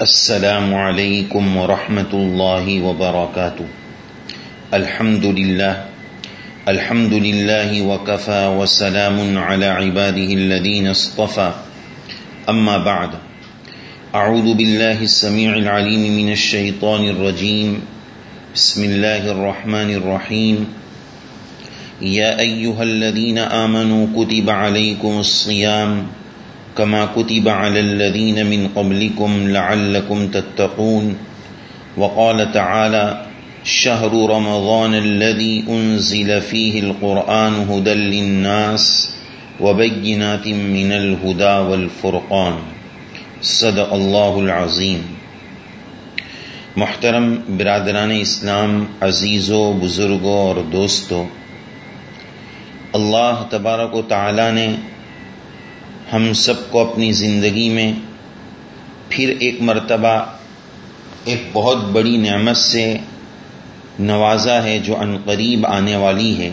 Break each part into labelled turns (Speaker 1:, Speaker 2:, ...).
Speaker 1: السلام علیکم ورحمۃ اللہ وبرکاتہ الحمد لله. الحمد لله وكفى وسلام على عباده الذين اصطفى. أما بعد. أعوذ بالله السميع العليم من الشيطان الرجيم. بسم الله الرحمن الرحيم. يا أيها الذين آمنوا كتب عليكم الصيام. كما كتب على الذين من قبلكم لعلكم تتقون وقال تعالى شهر رمضان الذي أنزل فيه القرآن هدى للناس وبينات من الهدى والفرقان. صدق الله العظيم. محترم برادران اسلام عزیزوں بزرگوں اور دوستوں اللہ تبارک و تعالی نے ہم سب کو اپنی زندگی میں پھر ایک مرتبہ ایک بہت بڑی نعمت سے نوازا ہے جو قریب آنے والی ہے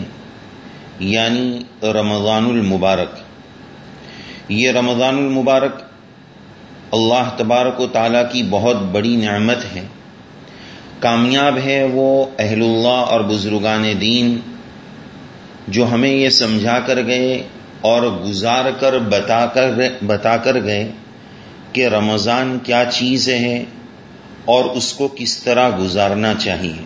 Speaker 1: یعنی رمضان المبارک۔ یہ رمضان المبارک اللہ تبارک و تعالیٰ کی بہت بڑی نعمت ہے۔ کامیاب ہے وہ اہل اللہ اور بزرگان دین جو ہمیں یہ سمجھا کر گئے اور گزار کر بتا کر بتا کر گئے کہ رمضان کیا چیز ہے اور اس کو کس طرح گزارنا چاہیے۔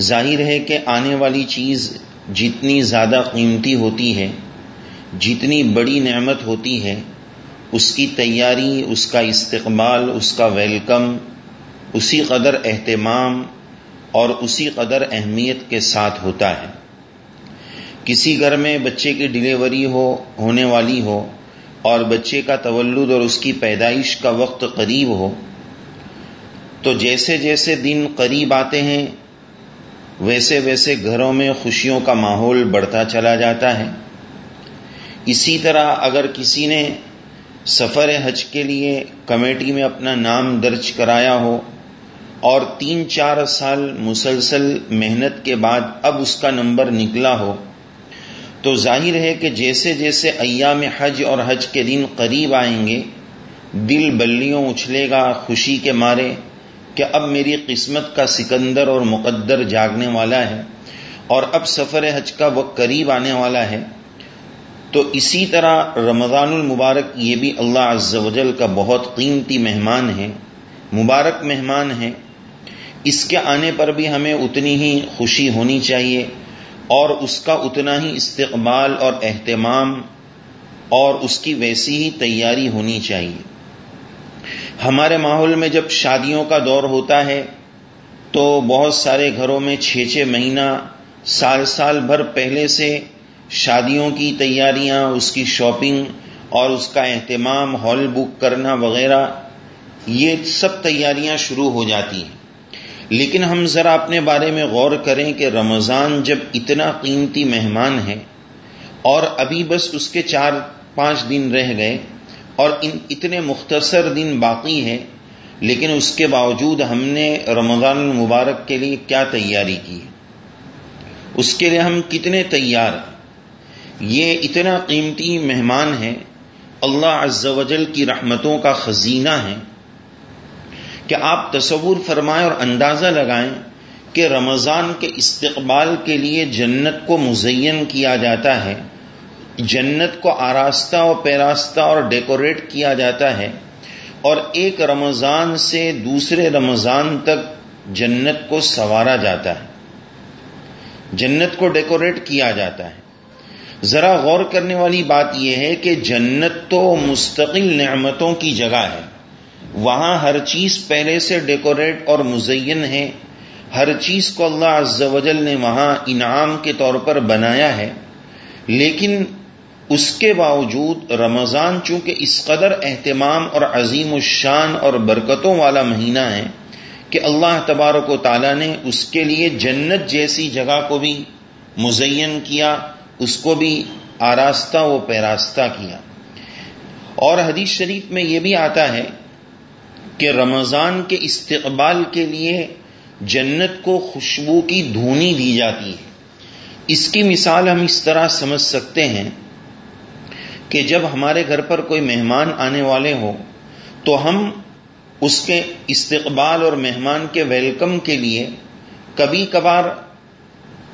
Speaker 1: ظاہر ہے کہ آنے والی چیز جتنی زیادہ قیمتی ہوتی ہے، جتنی بڑی نعمت ہوتی ہے، اس کی تیاری، اس کا استقبال، اس کا ویلکم، اسی قدر اہتمام اور اسی قدر اہمیت کے ساتھ ہوتا ہے۔ کسی گھر میں بچے کی ڈلیوری ہو، ہونے والی ہو، اور بچے کا تولد اور اس کی پیدائش کا وقت قریب ہو، تو جیسے جیسے دن قریب آتے ہیں، ویسے ویسے گھروں میں خوشیوں کا ماحول بڑھتا چلا جاتا ہے۔ اسی طرح اگر کسی نے سفر حج کے لیے کمیٹی میں اپنا نام درج کرایا ہو، اور تین چار سال مسلسل محنت کے بعد اب اس کا نمبر نکلا ہو تو ظاہر ہے کہ جیسے جیسے ایام حج اور حج کے دن قریب آئیں گے، دل بلیوں اچھلے گا، خوشی کے مارے کہ اب میری قسمت کا سکندر اور مقدر جاگنے والا ہے اور اب سفر حج کا وقت قریب آنے والا ہے۔ تو اسی طرح رمضان المبارک یہ بھی اللہ عز و جل کا بہت قیمتی مہمان ہے، مبارک مہمان ہے۔ اس کے آنے پر بھی ہمیں اتنی ہی خوشی ہونی چاہیے۔ اور اس کا اتنا ہی استقبال اور اہتمام اور اس کی ویسی ہی تیاری ہونی چاہیے۔ ہمارے ماحول میں جب شادیوں کا دور ہوتا ہے، تو بہت سارے گھروں میں چھ چھ مہینہ، سال سال بھر پہلے سے شادیوں کی تیاریاں، اس کی شاپنگ اور اس کا اہتمام، ہال بک کرنا وغیرہ، یہ سب تیاریاں شروع ہو جاتی ہیں۔ لیکن ہم ذرا اپنے بارے میں غور کریں کہ رمضان جب اتنا قیمتی مہمان ہے اور ابھی بس اس کے چار پانچ دن رہ گئے اور ان اتنے مختصر دن باقی ہیں، لیکن اس کے باوجود ہم نے رمضان المبارک کے لیے کیا تیاری کی؟ اس کے لیے ہم کتنے تیار؟ یہ اتنا قیمتی مہمان ہے اللہ عز و جل کی رحمتوں کا خزینہ ہے کہ آپ تصور فرمائیں اور اندازہ لگائیں کہ رمضان کے استقبال کے لیے جنت کو مزین کیا جاتا ہے، جنت کو آراستہ اور پیراستہ اور ڈیکوریٹ کیا جاتا ہے اور ایک رمضان سے دوسرے رمضان تک جنت کو سوارا جاتا ہے، جنت کو ڈیکوریٹ کیا جاتا ہے۔ ذرا غور کرنے والی بات یہ ہے کہ جنت تو مستقل نعمتوں کی جگہ ہے۔ وہاں ہر چیز پہلے سے ڈیکوریٹ اور مزین ہے۔ ہر چیز کو اللہ عز و جل نے وہاں انعام کے طور پر بنایا ہے۔ لیکن اس کے باوجود رمضان چونکہ اس قدر اہتمام اور عظیم الشان اور برکتوں والا مہینہ ہے کہ اللہ تبارک و تعالیٰ نے اس کے لیے جنت جیسی جگہ کو بھی مزین کیا، اس کو بھی آراستہ و پیراستہ کیا۔ اور حدیث شریف میں یہ بھی آتا ہے کہ رمضان کے استقبال کے لیے جنت کو خوشبو کی دھونی دی جاتی ہے۔ اس کی مثال ہم اس طرح سمجھ سکتے ہیں کہ جب ہمارے گھر پر کوئی مہمان آنے والے ہو، تو ہم اس کے استقبال اور مہمان کے ویلکم کے لیے کبھی کبھار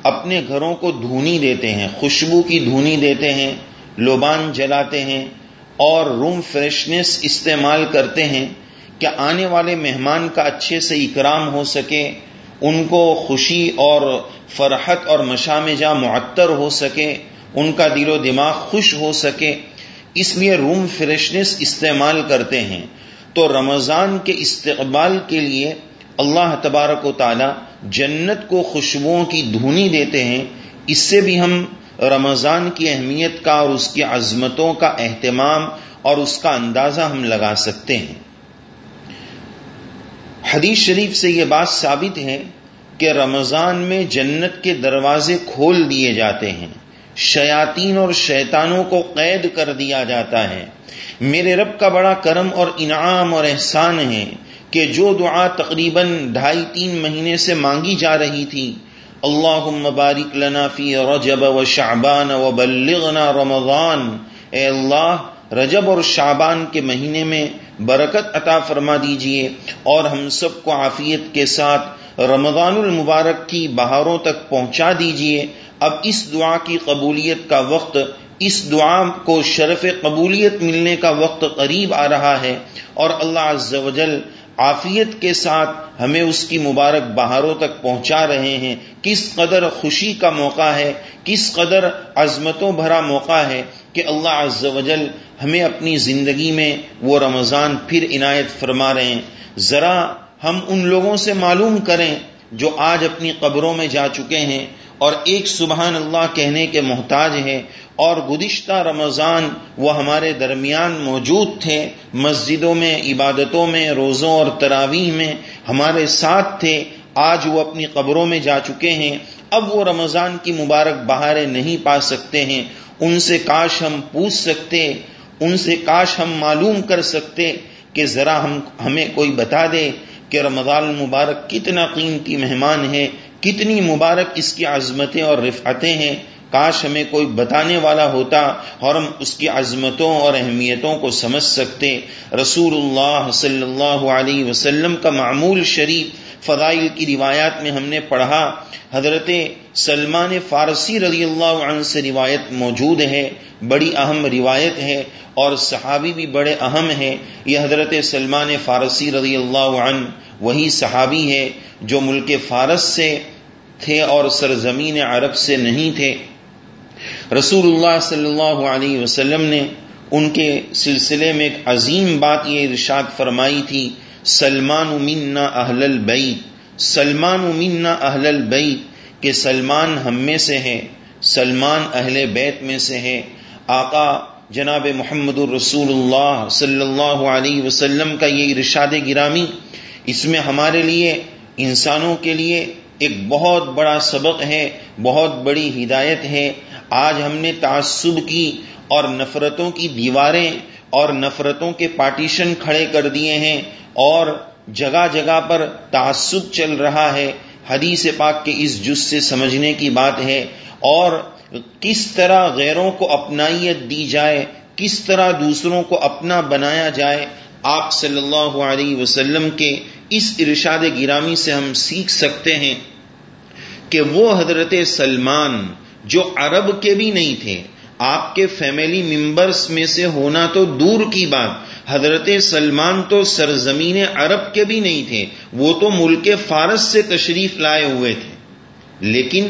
Speaker 1: اپنے گھروں کو دھونی دیتے ہیں، خوشبو کی دھونی دیتے ہیں، لوبان جلاتے ہیں اور روم فریشنس استعمال کرتے ہیں کہ آنے والے مہمان کا اچھے سے اکرام ہو سکے، ان کو خوشی اور فرحت اور مشام جا معطر ہو سکے، ان کا دل و دماغ خوش ہو سکے۔ اس لیے روم فریشنس استعمال کرتے ہیں۔ تو رمضان کے استقبال کے لیے اللہ تبارک و تعالی جنت کو خوشبوؤں کی دھونی دیتے ہیں۔ اس سے بھی ہم رمضان کی اہمیت کا اور اس کی عظمتوں کا اہتمام اور اس کا اندازہ ہم لگا سکتے ہیں۔ حدیث شریف سے یہ بات ثابت ہے کہ رمضان میں جنت کے دروازے کھول دیے جاتے ہیں۔ شیاطین اور شیطانوں کو قید کر دیا جاتا ہے۔ میرے رب کا بڑا کرم اور انعام اور احسان ہے کہ جو دعا تقریباً ڈھائی تین مہینے سے مانگی جا رہی تھی۔ اللہ مبارک لنا فی رجب و شعبان و بلغنا رمضان۔ اے اللہ رجب اور شعبان کے مہینے میں برکت عطا فرما دیجیے اور ہم سب کو عافیت کے ساتھ رمضان المبارک کی بہاروں تک پہنچا دیجیے۔ اب اس دعا کی قبولیت کا وقت، اس دعا کو شرف قبولیت ملنے کا وقت قریب آ رہا ہے اور اللہ عز و جل عافیت کے ساتھ ہمیں اس کی مبارک بہاروں تک پہنچا رہے ہیں۔ کس قدر خوشی کا موقع ہے، کس قدر عظمتوں بھرا موقع ہے۔ کہ اللہ عز و جل ہمیں اپنی زندگی میں وہ رمضان پھر عنایت فرما رہے ہیں۔ ذرا ہم ان لوگوں سے معلوم کریں جو آج اپنی قبروں میں جا چکے ہیں اور ایک سبحان اللہ کہنے کے محتاج ہے اور گزشتہ رمضان وہ ہمارے درمیان موجود تھے، مسجدوں میں، عبادتوں میں، روزوں اور تراویح میں ہمارے ساتھ تھے، آج وہ اپنی قبروں میں جا چکے ہیں۔ اب وہ رمضان کی مبارک بہاریں نہیں پا سکتے ہیں۔ ان سے کاش ہم پوچھ سکتے ان سے کاش ہم معلوم کر سکتے کہ ذرا ہم، ہمیں کوئی بتا دے کہ رمضان المبارک کتنا قیمتی مہمان ہے، کتنی مبارک اس کی عظمتیں اور رفعتیں ہیں۔ کاش ہمیں کوئی بتانے والا ہوتا اور ہم اس کی عظمتوں اور اہمیتوں کو سمجھ سکتے۔ رسول اللہ صلی اللہ علیہ وسلم کا معمول شریف فضائل کی روایات میں ہم نے پڑھا، حضرت سلمان فارسی رضی اللہ عنہ سے روایت موجود ہے، بڑی اہم روایت ہے اور صحابی بھی بڑے اہم ہے یہ حضرت سلمان فارسی رضی اللہ عنہ وہی صحابی ہے جو ملک فارس سے تھے اور سرزمین عرب سے نہیں تھے۔ رسول اللہ صلی اللہ علیہ وسلم نے ان کے سلسلے میں ایک عظیم بات یہ ارشاد فرمائی تھی سلمان منا اہل البیت سلمان منا اہل البیت کہ سلمان ہم میں سے ہے سلمان اہل بیت میں سے ہے آقا جناب محمد الرسول اللہ صلی اللہ علیہ وسلم کا یہ ارشاد گرامی، اس میں ہمارے لیے، انسانوں کے لیے ایک بہت بڑا سبق ہے، بہت بڑی ہدایت ہے۔ آج ہم نے تعصب کی اور نفرتوں کی دیواریں اور نفرتوں کے پارٹیشن کھڑے کر دیے ہیں اور جگہ جگہ پر تعصب چل رہا ہے۔ حدیث پاک کے اس جز سے سمجھنے کی بات ہے۔ اور کس طرح غیروں کو اپنائیت دی جائے، کس طرح دوسروں کو اپنا بنایا جائے، آپ صلی اللہ علیہ وسلم کے اس ارشاد گرامی سے ہم سیکھ سکتے ہیں کہ وہ حضرت سلمان جو عرب کے بھی نہیں تھے آپ کے فیملی ممبرس میں سے ہونا تو دور کی بات۔ حضرت سلمان تو سرزمین عرب کے بھی نہیں تھے، وہ تو ملک فارس سے تشریف لائے ہوئے تھے۔ لیکن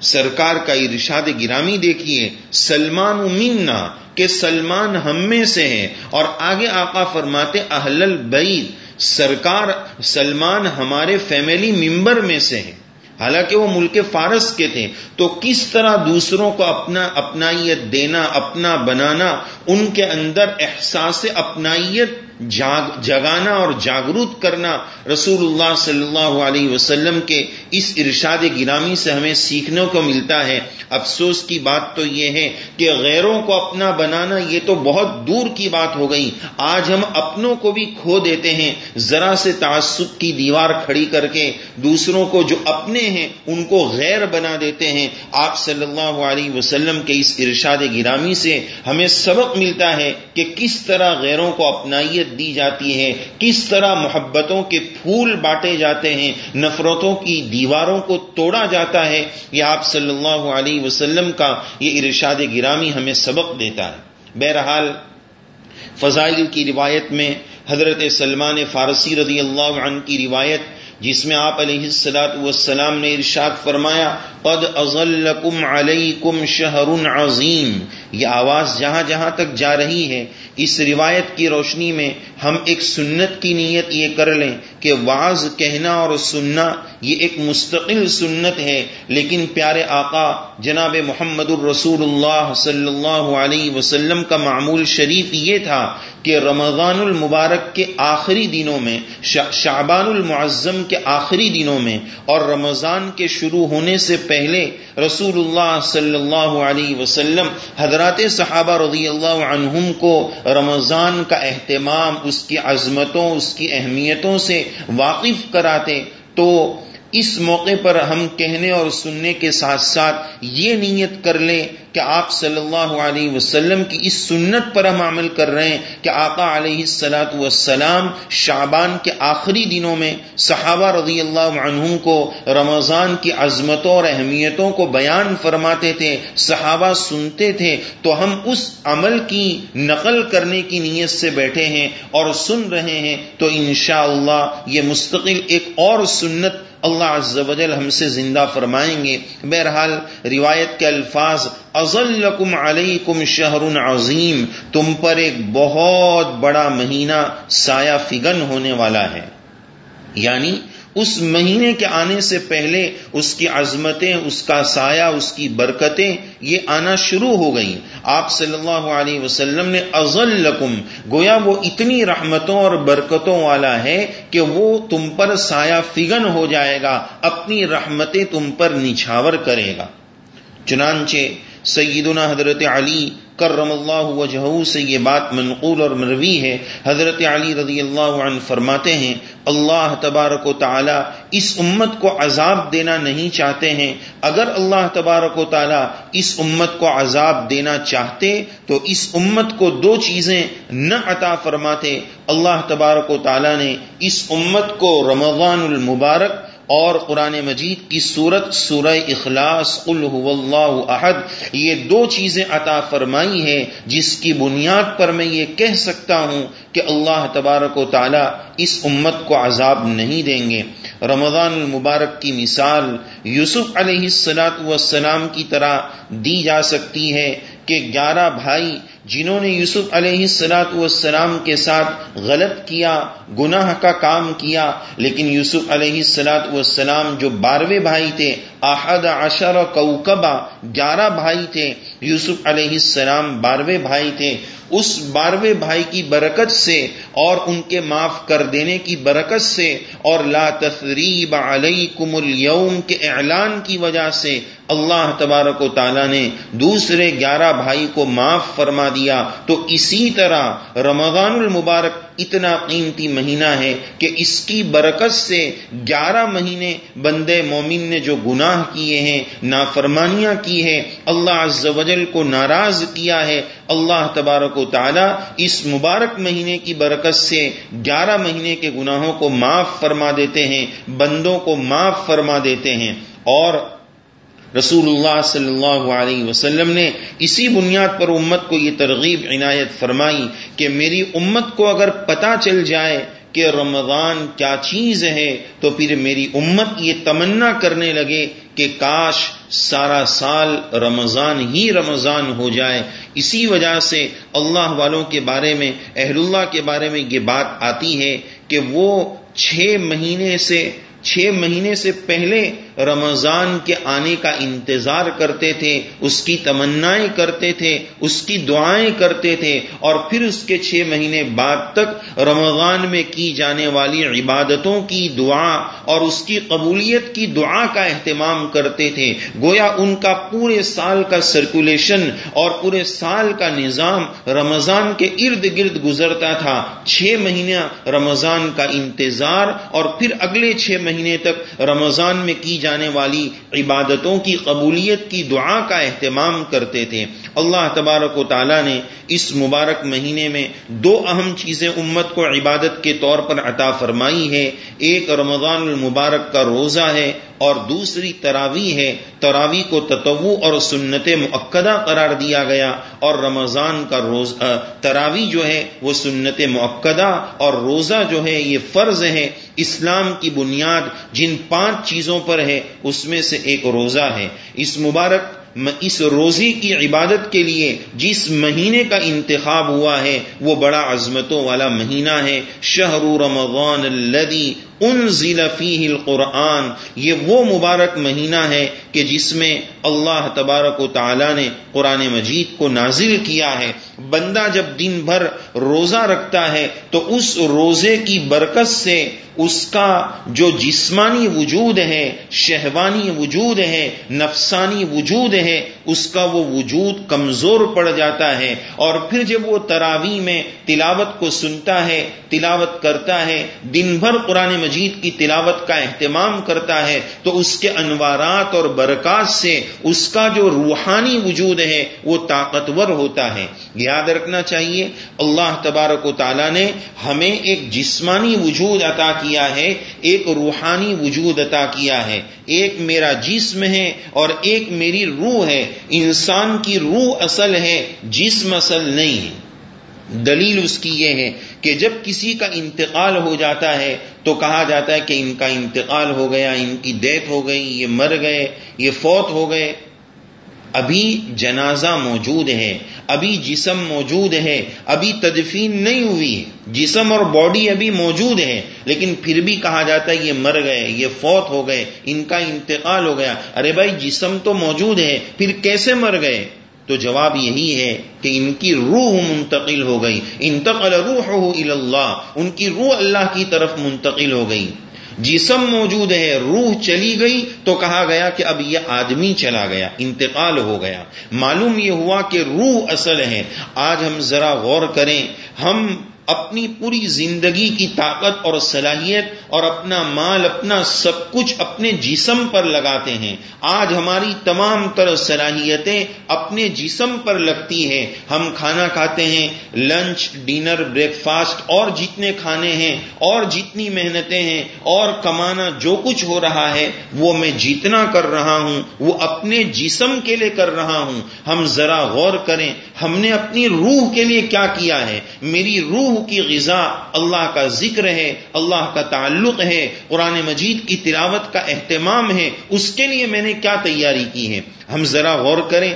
Speaker 1: سرکار کا ارشاد گرامی دیکھیے، سلمان منا کہ سلمان ہم میں سے ہے اور آگے آقا فرماتے، اہل البعید سرکار سلمان ہمارے فیملی ممبر میں سے ہے حالانکہ وہ ملک فارس کے تھے۔ تو کس طرح دوسروں کو اپنا اپنائیت دینا، اپنا بنانا، ان کے اندر احساس، اپنائیت جاگ، جگانا اور جاگروت کرنا رسول اللہ صلی اللہ علیہ وسلم کے اس ارشاد گرامی سے ہمیں سیکھنے کو ملتا ہے۔ افسوس کی بات تو یہ ہے کہ غیروں کو اپنا بنانا یہ تو بہت دور کی بات ہو گئی۔ آج ہم اپنوں کو بھی کھو دیتے ہیں۔ ذرا سے تعصب کی دیوار کھڑی کر کے دوسروں کو جو اپنے ہیں ان کو غیر بنا دیتے ہیں۔ آپ صلی اللہ علیہ وسلم کے اس ارشاد گرامی سے ہمیں سبق ملتا ہے کہ کس طرح غیروں کو اپنائیے اہمیت دی جاتی ہے کس طرح محبتوں کے پھول بانٹے جاتے ہیں نفرتوں کی دیواروں کو توڑا جاتا ہے یہ آپ صلی اللہ علیہ وسلم کا یہ ارشاد گرامی ہمیں سبق دیتا ہے۔ بہرحال فضائل کی روایت میں حضرت سلمان فارسی رضی اللہ عنہ کی روایت جس میں آپ علیہ السلاط والسلام نے ارشاد فرمایا، قد ازلکم علیکم شہر عظیم یہ آواز جہاں جہاں تک جا رہی ہے، اس روایت کی روشنی میں ہم ایک سنت کی نیت یہ کر لیں کہ واز کہنا اور سننا یہ ایک مستقل سنت ہے۔ لیکن پیارے آقا، جناب محمد الرسول اللہ صلی اللہ علیہ وسلم کا معمول شریف یہ تھا کہ رمضان المبارک کے آخری دنوں میں شعبان المعظم کے آخری دنوں میں اور رمضان کے شروع ہونے سے پہلے رسول اللہ صلی اللہ علیہ وسلم، حضرات صحابہ رضی اللہ عنہم کو رمضان کا اہتمام، اس کی عظمتوں، اس کی اہمیتوں سے واقف کراتے تو اس موقع پر ہم کہنے اور سننے کے ساتھ ساتھ یہ نیت کر لیں کہ آپ صلی اللہ علیہ وسلم کی اس سنت پر ہم عمل کر رہے ہیں کہ آقا علیہ السلاۃ والسلام شعبان کے آخری دنوں میں صحابہ رضی اللہ عنہ کو رمضان کی عظمتوں اور اہمیتوں کو بیان فرماتے تھے، صحابہ سنتے تھے، تو ہم اس عمل کی نقل کرنے کی نیت سے بیٹھے ہیں اور سن رہے ہیں، تو انشاءاللہ اللہ یہ مستقل ایک اور سنت اللہ عز و جل ہم سے زندہ فرمائیں گے۔ بہرحال روایت کے الفاظ ازلکم علیکم شہر عظیم تم پر ایک بہت بڑا مہینہ سایہ فگن ہونے والا ہے۔ یعنی اس مہینے کے آنے سے پہلے اس کی عظمتیں، اس کا سایہ، اس کی برکتیں یہ آنا شروع ہو گئیں۔ آپ صلی اللہ علیہ وسلم نے ازل لکم گویا وہ اتنی رحمتوں اور برکتوں والا ہے کہ وہ تم پر سایہ فگن ہو جائے گا، اپنی رحمتیں تم پر نچھاور کرے گا۔ چنانچہ سیدنا حضرت علی کرم اللہ وجہ سے یہ بات منقول اور مروی ہے۔ حضرت علی رضی اللہ عنہ فرماتے ہیں، اللہ تبارک و تعالی اس امت کو عذاب دینا نہیں چاہتے ہیں۔ اگر اللہ تبارک و تعالی اس امت کو عذاب دینا چاہتے، تو اس امت کو دو چیزیں نہ عطا فرماتے۔ اللہ تبارک و تعالی نے اس امت کو رمضان المبارک اور قرآن مجید کی صورت سورہ اخلاص هو اللہ احد، یہ دو چیزیں عطا فرمائی ہے جس کی بنیاد پر میں یہ کہہ سکتا ہوں کہ اللہ تبارک و تعالی اس امت کو عذاب نہیں دیں گے۔ رمضان المبارک کی مثال یوسف علیہ السلاط والسلام کی طرح دی جا سکتی ہے۔ کے گیارہ بھائی جنہوں نے یوسف علیہ السلاط والسلام کے ساتھ غلط کیا، گناہ کا کام کیا، لیکن یوسف علیہ السلاط والسلام جو بارہویں بھائی تھے، احد عشر کوکبا گیارہ بھائی تھے، یوسف علیہ السلام بارہویں بھائی تھے، اس بارہویں بھائی کی برکت سے اور ان کے معاف کر دینے کی برکت سے اور لا تثریب علیکم اليوم کے اعلان کی وجہ سے اللہ تبارک و تعالیٰ نے دوسرے گیارہ بھائی کو معاف فرما دیا۔ تو اسی طرح رمضان المبارک اتنا قیمتی مہینہ ہے کہ اس کی برکت سے گیارہ مہینے بندے مومن نے جو گناہ کیے ہیں، نافرمانیاں کی ہے اللہ عز و جل کو ناراض کیا ہے، اللہ تبارک و تعالی اس مبارک مہینے کی برکت سے گیارہ مہینے کے گناہوں کو معاف فرما دیتے ہیں، بندوں کو معاف فرما دیتے ہیں۔ اور رسول اللہ صلی اللہ علیہ وسلم نے اسی بنیاد پر امت کو یہ ترغیب، عنایت فرمائی کہ میری امت کو اگر پتا چل جائے کہ رمضان کیا چیز ہے، تو پھر میری امت یہ تمنا کرنے لگے کہ کاش سارا سال رمضان ہی رمضان ہو جائے۔ اسی وجہ سے اللہ والوں کے بارے میں، اہل اللہ کے بارے میں یہ بات آتی ہے کہ وہ چھ مہینے سے، چھ مہینے سے پہلے رمضان کے آنے کا انتظار کرتے تھے، اس کی تمنائیں کرتے تھے، اس کی دعائیں کرتے تھے، اور پھر اس کے چھ مہینے بعد تک رمضان میں کی جانے والی عبادتوں کی دعا اور اس کی قبولیت کی دعا کا اہتمام کرتے تھے۔ گویا ان کا پورے سال کا سرکولیشن اور پورے سال کا نظام رمضان کے ارد گرد گزرتا تھا۔ چھ مہینہ رمضان کا انتظار اور پھر اگلے چھ مہینے تک رمضان میں کی جانے والی عبادتوں کی قبولیت کی دعا کا اہتمام کرتے تھے۔ اللہ تبارک و تعالیٰ نے اس مبارک مہینے میں دو اہم چیزیں امت کو عبادت کے طور پر عطا فرمائی ہے ایک رمضان المبارک کا روزہ ہے۔ اور دوسری تراوی ہے، تراوی کو تتو اور سنت معقدہ قرار دیا گیا اور رمضان کا روز تراوی جو ہے وہ سنت معقدہ اور روزہ جو ہے یہ فرض ہے، اسلام کی بنیاد جن پانچ چیزوں پر ہے، اس میں سے ایک روزہ ہے۔ اس مبارک اس روزی کی عبادت کے لیے جس مہینے کا انتخاب ہوا ہے، وہ بڑا عظمتوں والا مہینہ ہے۔ شہر رمضان الذي انزل فيه القرآن، یہ وہ مبارک مہینہ ہے کہ جس میں اللہ تبارک و تعالی نے قرآن مجید کو نازل کیا ہے۔ بندہ جب دن بھر روزہ رکھتا ہے، تو اس روزے کی برکت سے اس کا جو جسمانی وجود ہے، شہوانی وجود ہے، نفسانی وجود ہے، اس کا وہ وجود کمزور پڑ جاتا ہے۔ اور پھر جب وہ تراوی میں تلاوت کو سنتا ہے، تلاوت کرتا ہے، دن بھر قرآن مجید کی تلاوت کا اہتمام کرتا ہے تو اس کے انوارات اور برکات سے اس کا جو روحانی وجود ہے وہ طاقتور ہوتا ہے۔ یاد رکھنا چاہیے، اللہ تبارک و تعالیٰ نے ہمیں ایک جسمانی وجود عطا کیا ہے، ایک روحانی وجود عطا کیا ہے۔ ایک میرا جسم ہے اور ایک میری روح ہے۔ انسان کی روح اصل ہے، جسم اصل نہیں ہے۔ دلیل اس کی یہ ہے کہ جب کسی کا انتقال ہو جاتا ہے تو کہا جاتا ہے کہ ان کا انتقال ہو گیا، ان کی ڈیتھ ہو گئی، یہ مر گئے، یہ فوت ہو گئے۔ ابھی جنازہ موجود ہے، ابھی جسم موجود ہے، ابھی تدفین نہیں ہوئی ہے۔ جسم اور باڈی ابھی موجود ہے لیکن پھر بھی کہا جاتا ہے یہ مر گئے، یہ فوت ہو گئے، ان کا انتقال ہو گیا۔ ارے بھائی، جسم تو موجود ہے، پھر کیسے مر گئے؟ تو جواب یہی ہے کہ ان کی روح منتقل ہو گئی۔ انتقل روح اللہ، ان کی روح اللہ کی طرف منتقل ہو گئی۔ جسم موجود ہے، روح چلی گئی تو کہا گیا کہ اب یہ آدمی چلا گیا، انتقال ہو گیا۔ معلوم یہ ہوا کہ روح اصل ہے۔ آج ہم ذرا غور کریں، ہم اپنی پوری زندگی کی طاقت اور صلاحیت اور اپنا مال، اپنا سب کچھ اپنے جسم پر لگاتے ہیں۔ آج ہماری تمام تر صلاحیتیں اپنے جسم پر لگتی ہیں۔ ہم کھانا کھاتے ہیں، لنچ، ڈنر بریک فاسٹ اور جتنے کھانے ہیں، اور جتنی محنتیں ہیں، اور کمانا جو کچھ ہو رہا ہے، وہ میں جتنا کر رہا ہوں، وہ اپنے جسم کے لیے کر رہا ہوں۔ ہم ذرا غور کریں، ہم نے اپنی روح کے لیے کیا کیا ہے؟ میری روح کی غذا اللہ کا ذکر ہے، اللہ کا تعلق ہے، قرآن مجید کی تلاوت کا اہتمام ہے۔ اس کے لیے میں نے کیا تیاری کی ہے؟ ہم ذرا غور کریں۔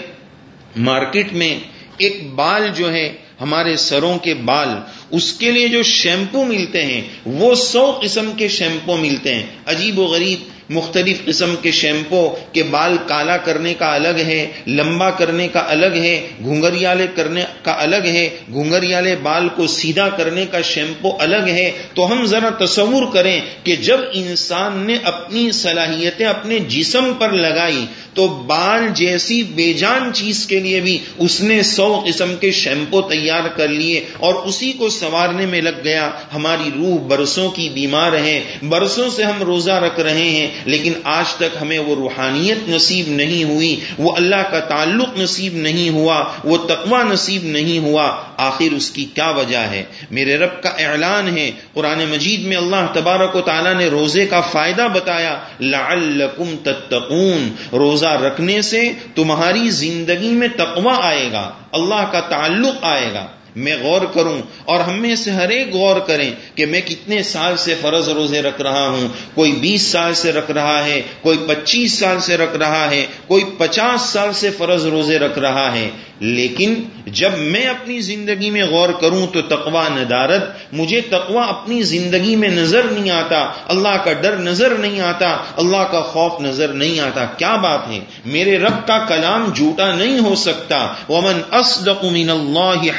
Speaker 1: مارکیٹ میں ایک بال جو ہے، ہمارے سروں کے بال، اس کے لیے جو شیمپو ملتے ہیں، وہ سو قسم کے شیمپو ملتے ہیں۔ عجیب و غریب مختلف قسم کے شیمپو کے بال کالا کرنے کا الگ ہے، لمبا کرنے کا الگ ہے گھنگریالے کرنے کا الگ ہے گھنگریالے بال کو سیدھا کرنے کا شیمپو الگ ہے۔ تو ہم ذرا تصور کریں کہ جب انسان نے اپنی صلاحیتیں اپنے جسم پر لگائی، تو بال جیسی بے جان چیز کے لیے بھی اس نے سو قسم کے شیمپو تیار کر لیے اور اسی کو سنوارنے میں لگ گیا۔ ہماری روح برسوں کی بیمار ہے، برسوں سے ہم روزہ رکھ رہے ہیں لیکن آج تک ہمیں وہ روحانیت نصیب نہیں ہوئی، وہ اللہ کا تعلق نصیب نہیں ہوا، وہ تقوی نصیب نہیں ہوا، آخر اس کی کیا وجہ ہے؟ میرے رب کا اعلان ہے، قرآن مجید میں اللہ تبارک و تعالیٰ نے روزے کا فائدہ بتایا، لعلکم تتقون، روزہ رکھنے سے تمہاری زندگی میں تقوی آئے گا، اللہ کا تعلق آئے گا۔ میں غور کروں اور ہم میں سے ہر ایک غور کریں کہ میں کتنے سال سے فرض روزے رکھ رہا ہوں۔ کوئی بیس سال سے رکھ رہا ہے، کوئی پچیس سال سے رکھ رہا ہے، کوئی پچاس سال سے فرض روزے رکھ رہا ہے۔ لیکن جب میں اپنی زندگی میں غور کروں تو تقوا ندارت، مجھے تقوا اپنی زندگی میں نظر نہیں آتا۔ اللہ کا ڈر نظر نہیں آتا، اللہ کا خوف نظر نہیں آتا۔ کیا بات ہے؟ میرے رب کا کلام جھوٹا نہیں ہو سکتا۔ ومن اصدق من اللہ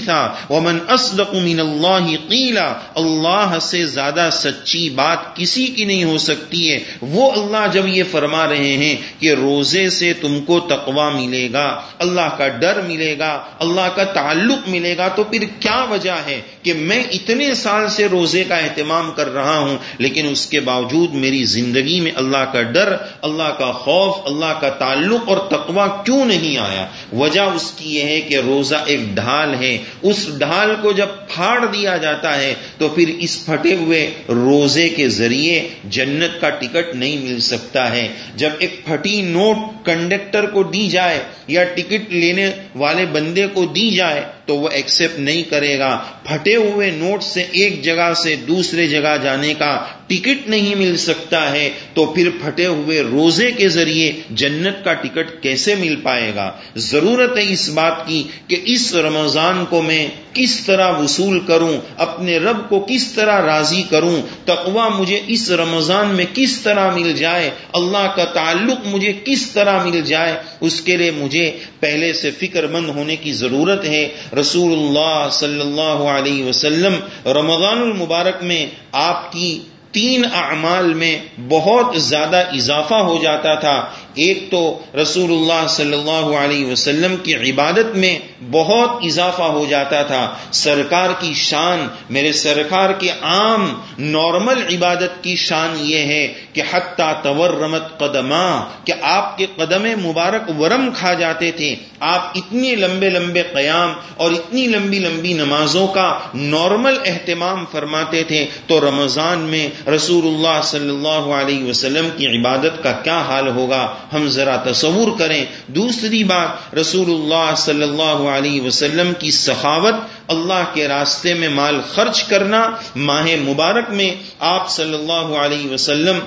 Speaker 1: حدیثا ومن اصدق من اللہ قیلا اللہ سے زیادہ سچی بات کسی کی نہیں ہو سکتی ہے۔ وہ اللہ جب یہ فرما رہے ہیں کہ روزے سے تم کو تقوا ملے گا، اللہ کا ڈر ملے گا، اللہ کا تعلق ملے گا، تو پھر کیا وجہ ہے؟ کہ میں اتنے سال سے روزے کا اہتمام کر رہا ہوں، لیکن اس کے باوجود میری زندگی میں اللہ کا ڈر، اللہ کا خوف، اللہ کا تعلق اور تقوا کیوں نہیں آیا؟ وجہ اس کی یہ ہے کہ روزہ ایک ڈھال ہے۔ اس ڈھال کو جب پھاڑ دیا جاتا ہے تو پھر اس پھٹے ہوئے روزے کے ذریعے جنت کا ٹکٹ نہیں مل سکتا ہے۔ جب ایک پھٹی نوٹ کنڈکٹر کو دی جائے یا ٹکٹ لینے والے بندے کو دی جائے تو وہ ایکسپٹ نہیں کرے گا۔ پھٹے ہوئے نوٹ سے ایک جگہ سے دوسرے جگہ جانے کا ٹکٹ نہیں مل سکتا ہے تو پھر پھٹے ہوئے روزے کے ذریعے جنت کا ٹکٹ کیسے مل پائے گا؟ ضرورت ہے اس بات کی کہ اس رمضان کو میں کس طرح وصول کروں، اپنے رب کو کس طرح راضی کروں تقوا مجھے اس رمضان میں کس طرح مل جائے، اللہ کا تعلق مجھے کس طرح مل جائے، اس کے لیے مجھے پہلے سے فکر مند ہونے کی ضرورت ہے۔ رسول اللہ صلی اللہ علیہ وسلم رمضان المبارک میں آپ کی تین اعمال میں بہت زیادہ اضافہ ہو جاتا تھا ایک تو رسول اللہ صلی اللہ علیہ وسلم کی عبادت میں بہت اضافہ ہو جاتا تھا۔ سرکار کی شان، میرے سرکار کے عام نارمل عبادت کی شان یہ ہے کہ حتیٰ تورمت قدمہ کہ آپ کے قدم مبارک ورم کھا جاتے تھے۔ آپ اتنے لمبے لمبے قیام اور اتنی لمبی لمبی نمازوں کا نارمل اہتمام فرماتے تھے۔ تو رمضان میں رسول اللہ صلی اللہ علیہ وسلم کی عبادت کا کیا حال ہوگا؟ ہم ذرا تصور کریں۔ دوسری بات رسول اللہ صلی اللہ علیہ وسلم کی سخاوت، اللہ کے راستے میں مال خرچ کرنا، ماہ مبارک میں آپ صلی اللہ علیہ وسلم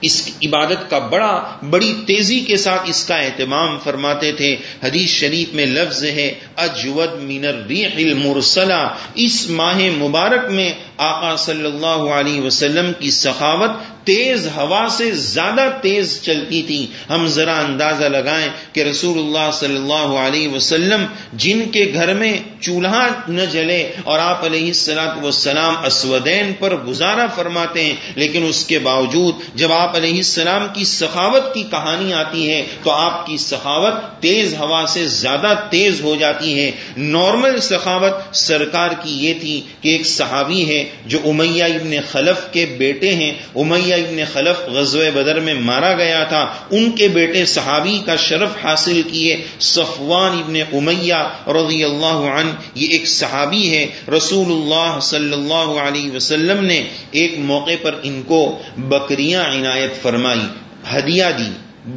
Speaker 1: اس عبادت کا بڑا، بڑی تیزی کے ساتھ اس کا اہتمام فرماتے تھے۔ حدیث شریف میں لفظ ہے، اجود من الریح المرسلہ۔ اس ماہ مبارک میں آقا صلی اللہ علیہ وسلم کی سخاوت تیز ہوا سے زیادہ تیز چلتی تھی۔ ہم ذرا اندازہ لگائیں کہ رسول اللہ صلی اللہ علیہ وسلم جن کے گھر میں چولہا نہ جلے اور آپ علیہ السلاط وسلام اسودین پر گزارا فرماتے ہیں، لیکن اس کے باوجود جب آپ علیہ السلام کی سخاوت کی کہانی آتی ہے تو آپ کی سخاوت تیز ہوا سے زیادہ تیز ہو جاتی ہے۔ نارمل سخاوت سرکار کی یہ تھی کہ ایک صحابی ہے جو امیہ ابن خلف کے بیٹے ہیں، امیہ ابن خلف غزوہ بدر میں مارا گیا تھا، ان کے بیٹے صحابی کا شرف حاصل کیے، صفوان ابن امیہ رضی اللہ عنہ، یہ ایک صحابی ہے رسول اللہ صلی اللہ علیہ وسلم نے ایک موقع پر ان کو بکریاں عنایت فرمائی، ہدیہ دی۔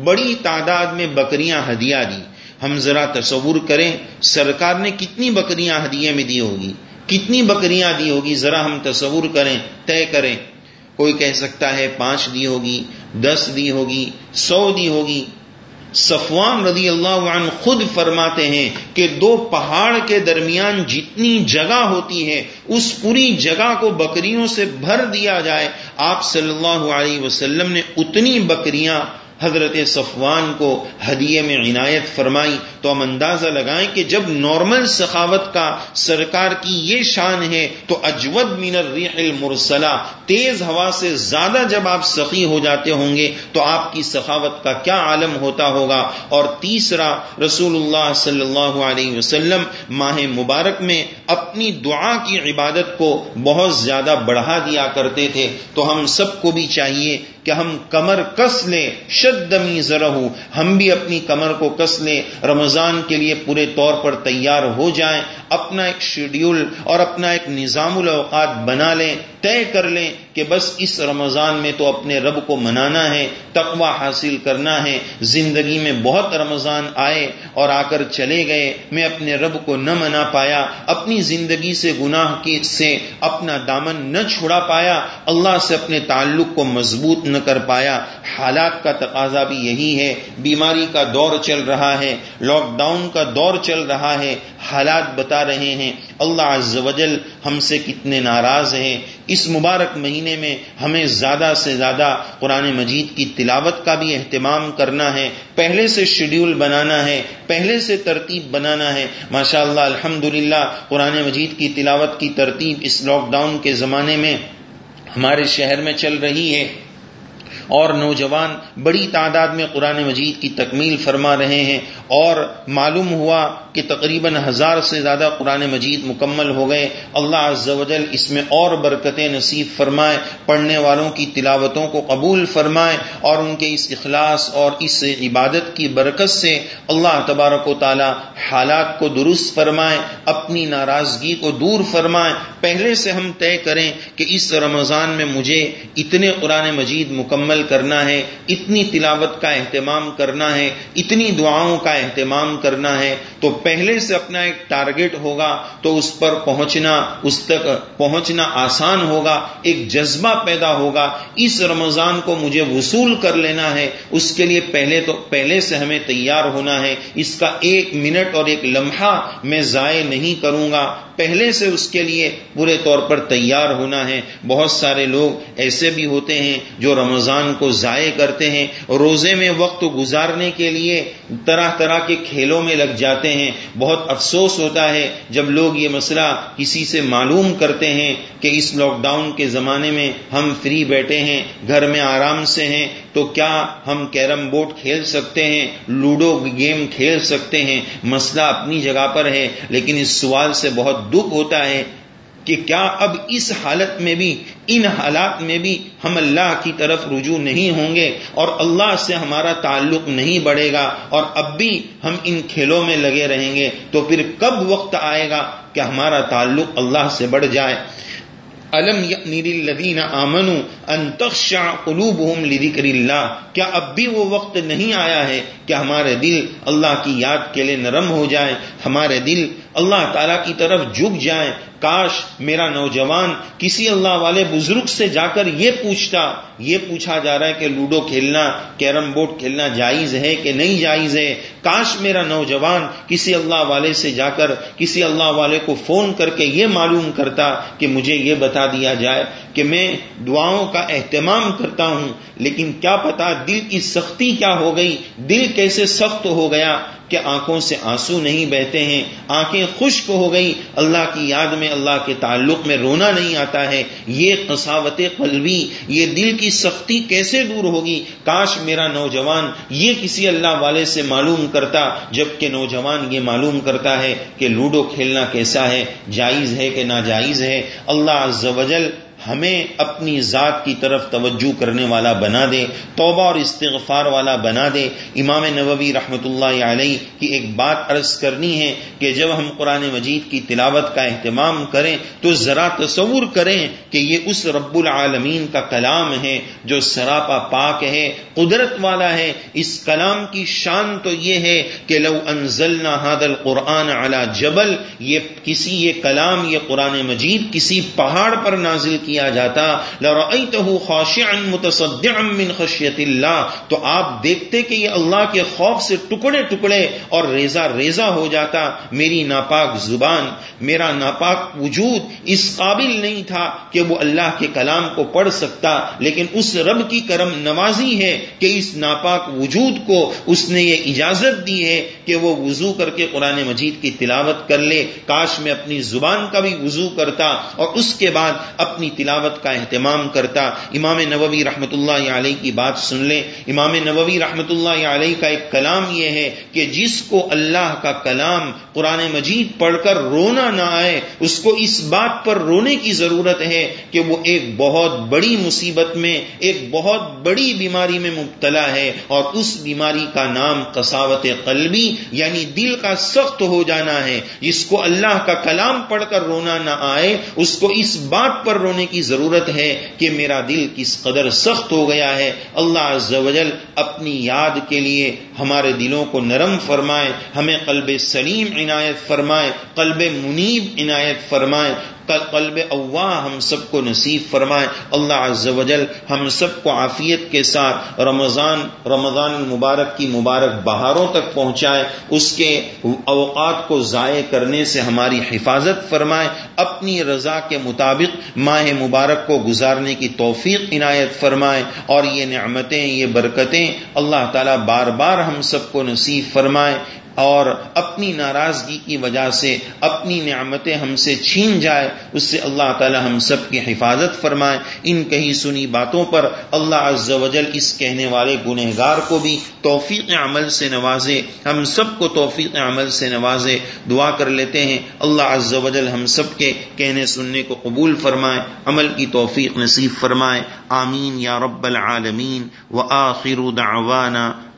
Speaker 1: بڑی تعداد میں بکریاں ہدیہ دی۔ ہم ذرا تصور کریں، سرکار نے کتنی بکریاں ہدیے میں دی ہوگی؟ کتنی بکریاں دی ہوگی؟ ذرا ہم تصور کریں، طے کریں۔ کوئی کہہ سکتا ہے پانچ دی ہوگی، دس دی ہوگی، سو دی ہوگی۔ صفوان رضی اللہ عنہ خود فرماتے ہیں کہ دو پہاڑ کے درمیان جتنی جگہ ہوتی ہے، اس پوری جگہ کو بکریوں سے بھر دیا جائے۔ آپ صلی اللہ علیہ وسلم نے اتنی بکریاں حضرت صفوان کو ہدیے میں عنایت فرمائی تو ہم اندازہ لگائیں کہ جب نارمل سخاوت کا سرکار کی یہ شان ہے تو اجود من الریح المرسلہ، تیز ہوا سے زیادہ جب آپ سخی ہو جاتے ہوں گے تو آپ کی سخاوت کا کیا عالم ہوتا ہوگا؟ اور تیسرا، رسول اللہ صلی اللہ علیہ وسلم ماہ مبارک میں اپنی دعا کی عبادت کو بہت زیادہ بڑھا دیا کرتے تھے، تو ہم سب کو بھی چاہیے کہ ہم کمر کس لیں شدمی ذرا ہم بھی اپنی کمر کو کس لیں، رمضان کے لیے پورے طور پر تیار ہو جائیں اپنا ایک شیڈیول اور اپنا ایک نظام الاوقات بنا لیں، طے کر لیں کہ بس اس رمضان میں تو اپنے رب کو منانا ہے، تقوی حاصل کرنا ہے، زندگی میں بہت رمضان آئے اور آ کر چلے گئے، میں اپنے رب کو نہ منا پایا، اپنی زندگی سے گناہ کی سے اپنا دامن نہ چھڑا پایا، اللہ سے اپنے تعلق کو مضبوط نہ کر پایا۔ حالات کا تقاضا بھی یہی ہے، بیماری کا دور چل رہا ہے لاک ڈاؤن کا دور چل رہا ہے، حالات بتا رہے ہیں۔ اللہ عز و جل ہم سے کتنے ناراض ہیں۔ اس مبارک مہینے میں ہمیں زیادہ سے زیادہ قرآن مجید کی تلاوت کا بھی اہتمام کرنا ہے۔ پہلے سے شیڈیول بنانا ہے۔ پہلے سے ترتیب بنانا ہے۔ ماشاء اللہ الحمد قرآن مجید کی تلاوت کی ترتیب اس لاک ڈاؤن کے زمانے میں ہمارے شہر میں چل رہی ہے۔ اور نوجوان بڑی تعداد میں قرآن مجید کی تکمیل فرما رہے ہیں اور معلوم ہوا کہ تقریباً ہزار سے زیادہ قرآن مجید مکمل ہو گئے۔ اللہ عز و جل اس میں اور برکتیں نصیب فرمائے، پڑھنے والوں کی تلاوتوں کو قبول فرمائے اور ان کے اس اخلاص اور اس عبادت کی برکت سے اللہ تبارک و تعالی حالات کو درست فرمائے، اپنی ناراضگی کو دور فرمائے۔ پہلے سے ہم طے کریں کہ اس رمضان میں مجھے اتنے قرآن مجید مکمل کرنا ہے، اتنی تلاوت کا اہتمام کرنا ہے، اتنی دعاؤں کا اہتمام کرنا ہے، تو پہلے سے اپنا ایک ٹارگٹ ہوگا تو اس پر پہنچنا، اس تک پہنچنا آسان ہوگا، ایک جذبہ پیدا ہوگا، اس رمضان کو مجھے وصول کر لینا ہے، اس کے لیے پہلے تو، پہلے سے ہمیں تیار ہونا ہے، اس کا ایک منٹ اور ایک لمحہ میں ضائع نہیں کروں گا، پہلے سے اس کے لیے برے طور پر تیار ہونا ہے۔ بہت سارے لوگ ایسے بھی ہوتے ہیں جو رمضان کو ضائع کرتے ہیں، روزے میں وقت گزارنے کے لیے طرح طرح کے کھیلوں میں لگ جاتے ہیں۔ بہت افسوس ہوتا ہے جب لوگ یہ مسئلہ کسی سے معلوم کرتے ہیں کہ اس لاک ڈاؤن کے زمانے میں ہم فری بیٹھے ہیں، گھر میں آرام سے ہیں، تو کیا ہم کیرم بورڈ کھیل سکتے ہیں، لوڈو گیم کھیل سکتے ہیں؟ مسئلہ اپنی جگہ پر ہے، لیکن اس سوال سے بہت دکھ ہوتا ہے کہ کیا اب اس حالت میں بھی، ان حالات میں بھی ہم اللہ کی طرف رجوع نہیں ہوں گے اور اللہ سے ہمارا تعلق نہیں بڑھے گا اور اب بھی ہم ان کھیلوں میں لگے رہیں گے تو پھر کب وقت آئے گا کہ ہمارا تعلق اللہ سے بڑھ جائے؟ الم یعنی الذین آمنوا ان تخشع قلوبهم لذکر اللہ، کیا اب بھی وہ وقت نہیں آیا ہے کہ ہمارے دل اللہ کی یاد کے لیے نرم ہو جائے ہمارے دل اللہ تعالی کی طرف جھک جائیں کاش میرا نوجوان کسی اللہ والے بزرگ سے جا کر یہ پوچھتا، یہ پوچھا جا رہا ہے کہ لوڈو کھیلنا، کیرم بورڈ کھیلنا جائز ہے کہ نہیں جائز ہے؟ کاش میرا نوجوان کسی اللہ والے سے جا کر، کسی اللہ والے کو فون کر کے یہ معلوم کرتا کہ مجھے یہ بتا دیا جائے کہ میں دعاؤں کا اہتمام کرتا ہوں، لیکن کیا پتا دل کی سختی کیا ہو گئی؟ دل کیسے سخت ہو گیا کہ آنکھوں سے آنسو نہیں بہتے ہیں، آنکھیں خشک ہو گئی اللہ کی یاد میں اللہ کے تعلق میں رونا نہیں آتا ہے، یہ قساوت قلبی، یہ دل کی سختی کیسے دور ہوگی؟ کاش میرا نوجوان یہ کسی اللہ والے سے معلوم کرتا، جبکہ نوجوان یہ معلوم کرتا ہے کہ لوڈو کھیلنا کیسا ہے، جائز ہے کہ ناجائز ہے۔ اللہ زوجل ہمیں اپنی ذات کی طرف توجہ کرنے والا بنا دے، توبہ اور استغفار والا بنا دے۔ امام نووی رحمۃ اللہ علیہ کی ایک بات عرض کرنی ہے کہ جب ہم قرآن مجید کی تلاوت کا اہتمام کریں تو ذرا تصور کریں کہ یہ اس رب العالمین کا کلام ہے جو سراپا پاک ہے، قدرت والا ہے۔ اس کلام کی شان تو یہ ہے کہ لو انزلنا هذا القرآن على جبل، یہ کسی یہ کلام، یہ قرآن مجید کسی پہاڑ پر نازل کی کیا جاتا۔ خاشعا متصدعا من خشیت اللہ تو آپ دیکھتے کہ یہ اللہ کے خوف سے ٹکڑے ٹکڑے اور ریزا ریزا ہو جاتا۔ میری ناپاک زبان، میرا ناپاک وجود اس قابل نہیں تھا کہ وہ اللہ کے کلام کو پڑھ سکتا۔ لیکن اس رب کی کرم نوازی ہے کہ اس ناپاک وجود کو اس نے یہ اجازت دی ہے کہ وہ وضو کر کے قرآن مجید کی تلاوت کر لے۔ کاش میں اپنی زبان کا بھی وضو کرتا اور اس کے بعد اپنی تلاوت کا اہتمام کرتا۔ امام نووی رحمۃ اللہ علیہ کی بات سن لیں۔ امام نووی رحمۃ اللہ علیہ کا ایک کلام یہ ہے کہ جس کو اللہ کا کلام قرآن مجید پڑھ کر رونا نہ آئے، اس کو اس بات پر رونے کی ضرورت ہے کہ وہ ایک بہت بڑی مصیبت میں، ایک بہت بڑی بیماری میں مبتلا ہے اور اس بیماری کا نام قساوت قلبی یعنی دل کا سخت ہو جانا ہے۔ جس کو اللہ کا کلام پڑھ کر رونا نہ آئے، اس کو اس بات پر رونے کی ضرورت ہے کہ میرا دل کس قدر سخت ہو گیا ہے، اللہ عز و جل اپنی یاد کے لیے ہمارے دلوں کو نرم فرمائے، ہمیں قلب سلیم عنایت فرمائے، قلب منیب عنایت فرمائے۔ قلب اوا ہم سب کو نصیب فرمائے۔ اللہ عز و جل ہم سب کو عافیت کے ساتھ رمضان رمضان المبارک کی مبارک بہاروں تک پہنچائے، اس کے اوقات کو ضائع کرنے سے ہماری حفاظت فرمائے، اپنی رضا کے مطابق ماہ مبارک کو گزارنے کی توفیق عنایت فرمائے۔ اور یہ نعمتیں، یہ برکتیں اللہ تعالیٰ بار بار ہم سب کو نصیب فرمائے۔ اور اپنی ناراضگی کی وجہ سے اپنی نعمتیں ہم سے چھین جائے، اس سے اللہ تعالی ہم سب کی حفاظت فرمائے۔ ان کہیں سنی باتوں پر اللہ عز و جل اس کہنے والے گنہگار کو بھی توفیق عمل سے نوازے۔ ہم سب کو توفیق عمل سے نوازے۔ دعا کر لیتے ہیں، اللہ عز و جل ہم سب کے کہنے سننے کو قبول فرمائے، عمل کی توفیق نصیب فرمائے۔ آمین یا رب العالمین۔ و آخر دعوانا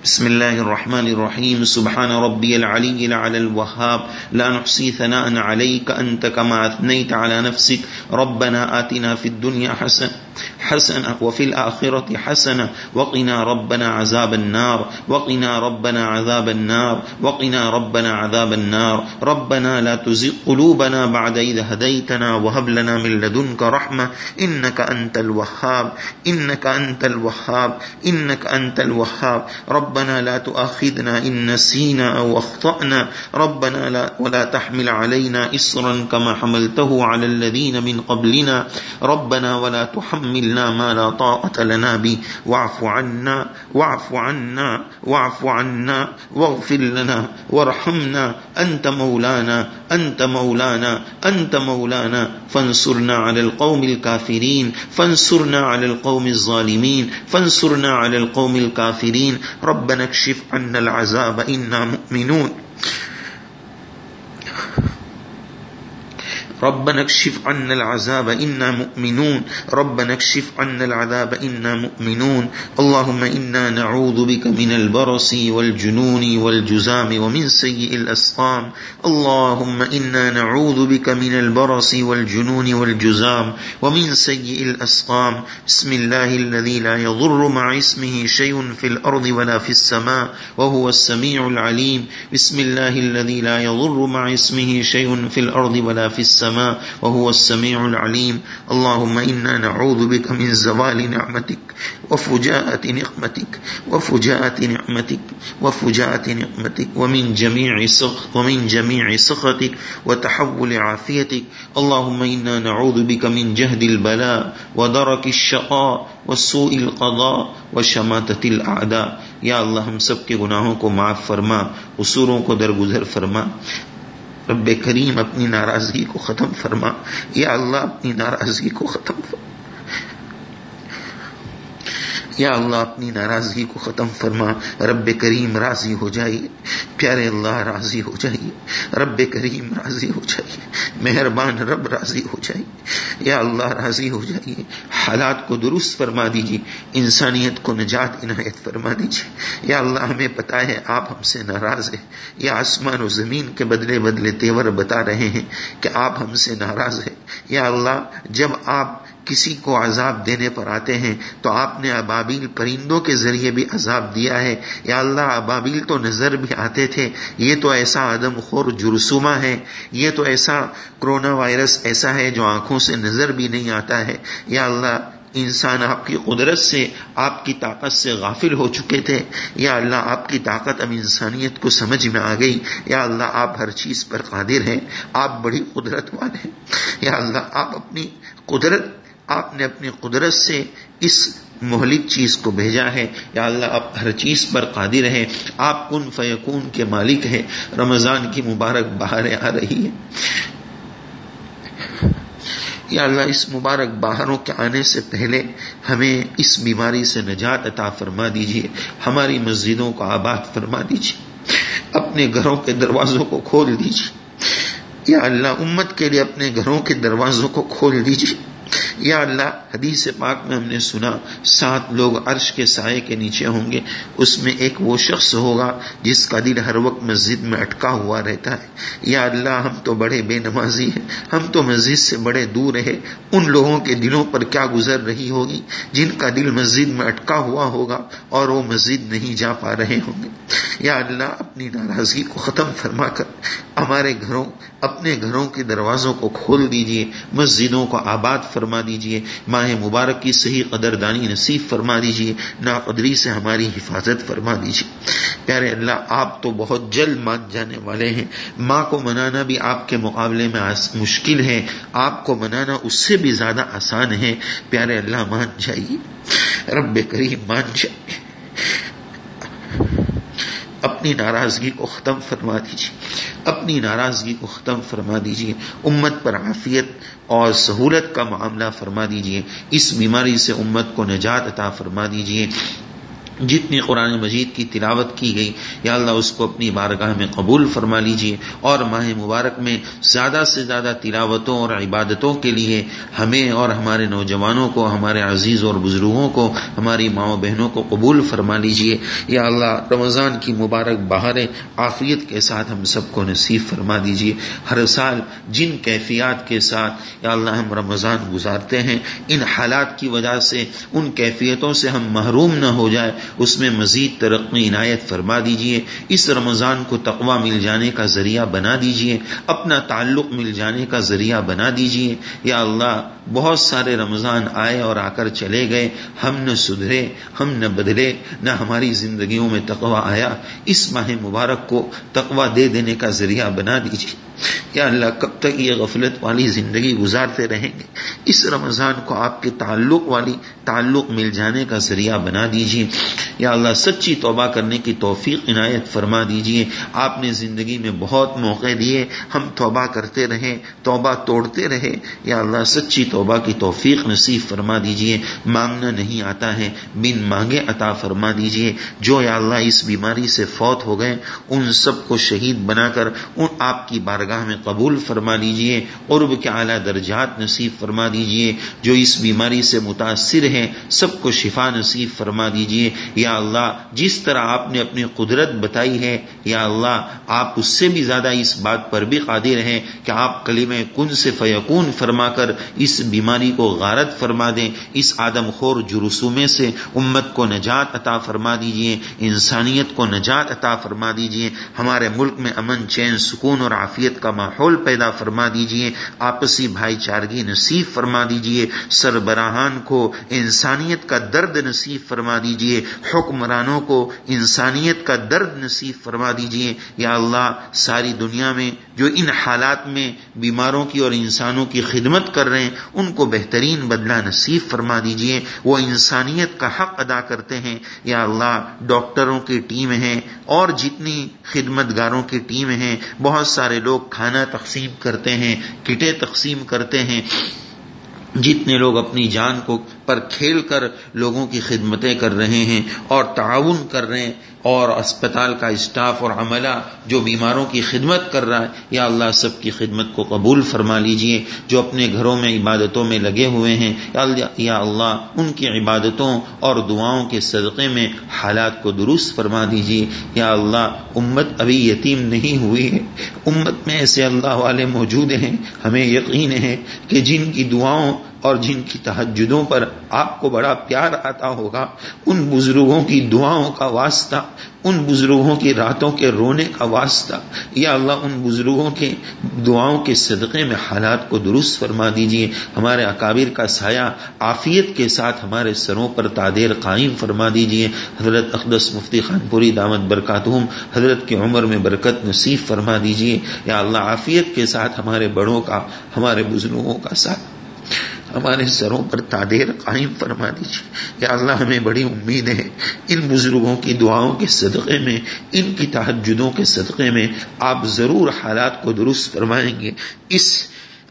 Speaker 1: بسم الله الرحمن الرحيم. سبحان ربي العلي العلى الوهاب. لا نحصي ثناء عليك. أنت كما أثنيت على نفسك. ربنا آتنا في الدنيا حسن حسنة وفي الآخرة حسنة. وقنا ربنا عذاب النار. وقنا ربنا عذاب النار. وقنا ربنا عذاب النار. ربنا لا تزغ قلوبنا بعد إذ هديتنا. وهب لنا من لدنك رحمة. إنك أنت الوهاب. إنك أنت الوهاب. إنك أنت الوهاب. ربنا لا تؤاخذنا إن نسينا أو أخطأنا. ربنا لا ولا تحمل علينا إصرا كما حملته على الذين من قبلنا. ربنا ولا تحملنا ما لا طاقة لنا به. واعف عنا واعف عنا واعف عنا واغفر لنا وارحمنا. أنت مولانا أنت مولانا أنت مولانا. فانصرنا على القوم الكافرين. فانصرنا على القوم الظالمين. فانصرنا على القوم الكافرين. ربنا اكشف عنا العذاب إنا مؤمنون. ربنا اكشف عنا العذاب إنا مؤمنون. ربنا اكشف عنا العذاب إنا مؤمنون. اللهم إنا نعوذ بك من البرص والجنون والجزام ومن سيء الأسقام. اللهم إنا نعوذ بك من البرص والجنون والجزام ومن سيء الأسقام. بسم الله الذي لا يضر مع اسمه شيء في الأرض ولا في السماء وهو السميع العليم. بسم الله الذي لا يضر مع اسمه شيء في الأرض ولا في السماء. السماء وهو السميع العليم. اللهم إنا نعوذ بك من زوال نعمتك وفجاءة نقمتك وفجاءة نعمتك وفجاءة نعمتك ومن جميع سخط ومن جميع سخطك وتحول عافيتك. اللهم إنا نعوذ بك من جهد البلاء ودرك الشقاء وسوء القضاء وشماتة الأعداء. یا اللہ ہم سب کے گناہوں کو معاف فرما قصوروں کو درگزر فرما۔ رب کریم اپنی ناراضگی کو ختم فرما۔ یا اللہ اپنی ناراضگی کو ختم فرما۔ یا اللہ اپنی ناراضگی کو ختم فرما۔ رب کریم راضی ہو جائیے۔ پیارے اللہ راضی ہو جائیے، رب کریم راضی ہو جائیے، مہربان رب راضی ہو جائیے۔ یا اللہ راضی ہو جائیے، حالات کو درست فرما دیجیے، انسانیت کو نجات عنایت فرما دیجیے۔ یا اللہ، ہمیں پتا ہے آپ ہم سے ناراض ہیں، یا آسمان و زمین کے بدلے بدلے تیور بتا رہے ہیں کہ آپ ہم سے ناراض ہیں۔ یا اللہ، جب آپ کسی کو عذاب دینے پر آتے ہیں تو آپ نے ابابیل پرندوں کے ذریعے بھی عذاب دیا ہے۔ یا اللہ، ابابیل تو نظر بھی آتے تھے۔ یہ تو ایسا عدم خور جرسوما ہے۔ یہ تو ایسا کرونا وائرس ایسا ہے جو آنکھوں سے نظر بھی نہیں آتا ہے۔ یا اللہ، انسان آپ کی قدرت سے، آپ کی طاقت سے غافل ہو چکے تھے۔ یا اللہ، آپ کی طاقت اب انسانیت کو سمجھ میں آ گئی۔ یا اللہ، آپ ہر چیز پر قادر ہیں۔ آپ بڑی قدرت والے ہیں۔ یا اللہ، آپ اپنی قدرت آپ نے اپنی قدرت سے اس مہلک چیز کو بھیجا ہے۔ یا اللہ، آپ ہر چیز پر قادر ہیں۔ آپ کن فیکون کے مالک ہیں۔ رمضان کی مبارک بہاریں آ رہی ہیں یا اللہ، اس مبارک باہروں کے آنے سے پہلے ہمیں اس بیماری سے نجات عطا فرما دیجیے ہماری مسجدوں کو آباد فرما دیجیے اپنے گھروں کے دروازوں کو کھول دیجیے یا اللہ، امت کے لیے اپنے گھروں کے دروازوں کو کھول دیجیے یا اللہ، حدیث پاک میں ہم نے سنا، سات لوگ عرش کے سائے کے نیچے ہوں گے، اس میں ایک وہ شخص ہوگا جس کا دل ہر وقت مسجد میں اٹکا ہوا رہتا ہے۔ یا اللہ، ہم تو بڑے بے نمازی ہیں، ہم تو مسجد سے بڑے دور ہیں، ان لوگوں کے دلوں پر کیا گزر رہی ہوگی جن کا دل مسجد میں اٹکا ہوا ہوگا اور وہ مسجد نہیں جا پا رہے ہوں گے؟ یا اللہ، اپنی ناراضگی کو ختم فرما کر ہمارے گھروں، اپنے گھروں کے دروازوں کو کھول دیجیے، مسجدوں کو آباد فرما دیجیے، ماہ مبارک کی صحیح قدر دانی نصیب فرما دیجیے نا قدری سے ہماری حفاظت فرما دیجیے۔ پیارے اللہ، آپ تو بہت جلد مان جانے والے ہیں۔ ماں کو منانا بھی آپ کے مقابلے میں مشکل ہے۔ آپ کو منانا اس سے بھی زیادہ آسان ہے۔ پیارے اللہ، مان جائیے۔ رب کریم، مان جائیے۔ اپنی ناراضگی کو ختم فرما دیجیے اپنی ناراضگی کو ختم فرما دیجیے امت پر عافیت اور سہولت کا معاملہ فرما دیجیے اس بیماری سے امت کو نجات عطا فرما دیجیے جتنی قرآن مجید کی تلاوت کی گئی، یا اللہ اس کو اپنی بارگاہ میں قبول فرما لیجیے اور ماہ مبارک میں زیادہ سے زیادہ تلاوتوں اور عبادتوں کے لیے ہمیں اور ہمارے نوجوانوں کو، ہمارے عزیز اور بزرگوں کو، ہماری ماؤں بہنوں کو قبول فرما لیجیے یا اللہ، رمضان کی مبارک بہار عافیت کے ساتھ ہم سب کو نصیب فرما دیجیے ہر سال جن کیفیات کے ساتھ، یا اللہ، ہم رمضان گزارتے ہیں، ان حالات کی وجہ سے، ان کیفیتوں سے ہم محروم نہ ہو جائے۔ اس میں مزید ترقی عنایت فرما دیجیے، اس رمضان کو تقوا مل جانے کا ذریعہ بنا دیجیے، اپنا تعلق مل جانے کا ذریعہ بنا دیجیے۔ یا اللہ، بہت سارے رمضان آئے اور آ کر چلے گئے، ہم نہ سدھرے، ہم نہ بدلے نہ ہماری زندگیوں میں تقوا آیا۔ اس ماہ مبارک کو تقوا دے دینے کا ذریعہ بنا دیجیے یا اللہ، کب تک یہ غفلت والی زندگی گزارتے رہیں گے؟ اس رمضان کو آپ کے تعلق والی، تعلق مل جانے کا ذریعہ بنا دیجیے یا اللہ سچی توبہ کرنے کی توفیق عنایت فرما دیجیے آپ نے زندگی میں بہت موقع دیے، ہم توبہ کرتے رہے توبہ توڑتے رہے یا اللہ سچی توبہ کی توفیق نصیب فرما دیجیے مانگنا نہیں آتا ہے، بن مانگے عطا فرما دیجیے جو یا اللہ اس بیماری سے فوت ہو گئے، ان سب کو شہید بنا کر ان آپ کی بارگاہ میں قبول فرما دیجیے عرب کے اعلیٰ درجات نصیب فرما دیجیے جو اس بیماری سے متاثر ہیں، سب کو شفا نصیب فرما دیجیے یا اللہ جس طرح آپ نے اپنی قدرت بتائی ہے، یا اللہ آپ اس سے بھی زیادہ اس بات پر بھی قادر ہیں کہ آپ کلیم کن سے فیقون فرما کر اس بیماری کو غارت فرما دیں۔ اس آدم خور جرسومے سے امت کو نجات عطا فرما دیجیے انسانیت کو نجات عطا فرما دیجیے ہمارے ملک میں امن، چین، سکون اور عافیت کا ماحول پیدا فرما دیجیے آپسی بھائی چارگی نصیب فرما دیجیے سربراہان کو انسانیت کا درد نصیب فرما دیجیے حکمرانوں کو انسانیت کا درد نصیب فرما دیجیے یا اللہ، ساری دنیا میں جو ان حالات میں بیماروں کی اور انسانوں کی خدمت کر رہے ہیں، ان کو بہترین بدلہ نصیب فرما دیجیے وہ انسانیت کا حق ادا کرتے ہیں۔ یا اللہ، ڈاکٹروں کی ٹیم ہیں، اور جتنی خدمت گاروں کی ٹیم ہیں، بہت سارے لوگ کھانا تقسیم کرتے ہیں، کٹیں تقسیم کرتے ہیں۔ جتنے لوگ اپنی جان کو پر کھیل کر لوگوں کی خدمتیں کر رہے ہیں اور تعاون کر رہے ہیں اور اسپتال کا اسٹاف اور عملہ جو بیماروں کی خدمت کر رہا ہے، یا اللہ سب کی خدمت کو قبول فرما لیجیے، جو اپنے گھروں میں عبادتوں میں لگے ہوئے ہیں، یا اللہ ان کی عبادتوں اور دعاؤں کے صدقے میں حالات کو درست فرما دیجیے۔ یا اللہ، امت ابھی یتیم نہیں ہوئی ہے۔ امت میں ایسے اللہ والے موجود ہیں، ہمیں یقین ہے کہ جن کی دعاؤں اور جن کی تحجدوں پر آپ کو بڑا پیار آتا ہوگا، ان بزرگوں کی دعاؤں کا واسطہ، ان بزرگوں کی راتوں کے رونے کا واسطہ، یا اللہ ان بزرگوں کے دعاؤں کے صدقے میں حالات کو درست فرما دیجیے ہمارے اکابر کا سایہ عافیت کے ساتھ ہمارے سروں پر تادیر قائم فرما دیجیے حضرت اقدس مفتی خان پوری دامت برکاتہم، حضرت کی عمر میں برکت نصیب فرما دیجیے یا اللہ عافیت کے ساتھ ہمارے بڑوں کا، ہمارے بزرگوں کا ساتھ۔ ہمارے سروں پر تادیر قائم فرما دیجیے یا اللہ ہمیں بڑی امید ہے ان بزرگوں کی دعاؤں کے صدقے میں، ان کی تحجدوں کے صدقے میں آپ ضرور حالات کو درست فرمائیں گے، اس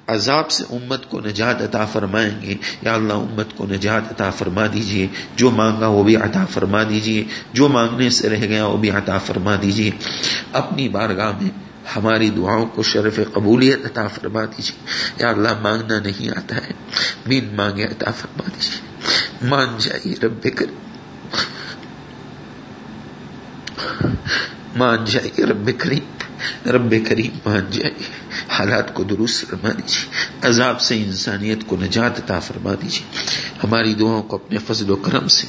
Speaker 1: عذاب سے امت کو نجات عطا فرمائیں گے۔ یا اللہ، امت کو نجات عطا فرما دیجیے۔ جو مانگا وہ بھی عطا فرما دیجیے۔ جو مانگنے سے رہ گیا وہ بھی عطا فرما دیجیے۔ اپنی بارگاہ میں ہماری دعاؤں کو شرف قبولیت عطا فرما دیجیے یا اللہ، مانگنا نہیں آتا ہے۔ بین مانگے عطا فرما دیجیے مان جائیے رب کر مان جائیے رب کریم۔ رب کریم مان جائیے۔ حالات کو درست فرما دیجیے عذاب سے انسانیت کو نجات عطا فرما دیجیے ہماری دعاؤں کو اپنے فضل و کرم سے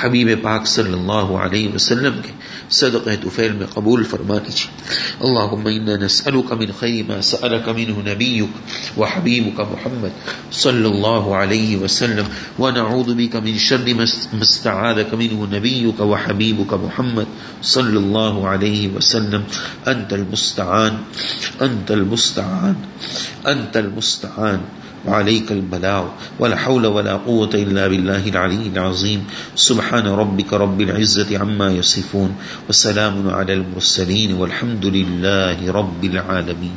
Speaker 1: حبیب پاک صلی اللہ علیہ وسلم کے صدق طفیل میں قبول فرما دیجیے اللہم انا من خیر ما سألک منہ نبیک و محمد صلی اللہ علیہ وسلم ونعوذ بک من شر مستعادک منہ نبیک و حبیبک محمد صلی اللہ علیہ وسلم۔ انت المستعان انت المستعان۔ المستعان. أنت المستعان. وعليك البلاغ. ولا حول ولا قوة إلا بالله العلي العظيم. سبحان ربك رب العزة عما يصفون. وسلام على المرسلين والحمد لله رب العالمين.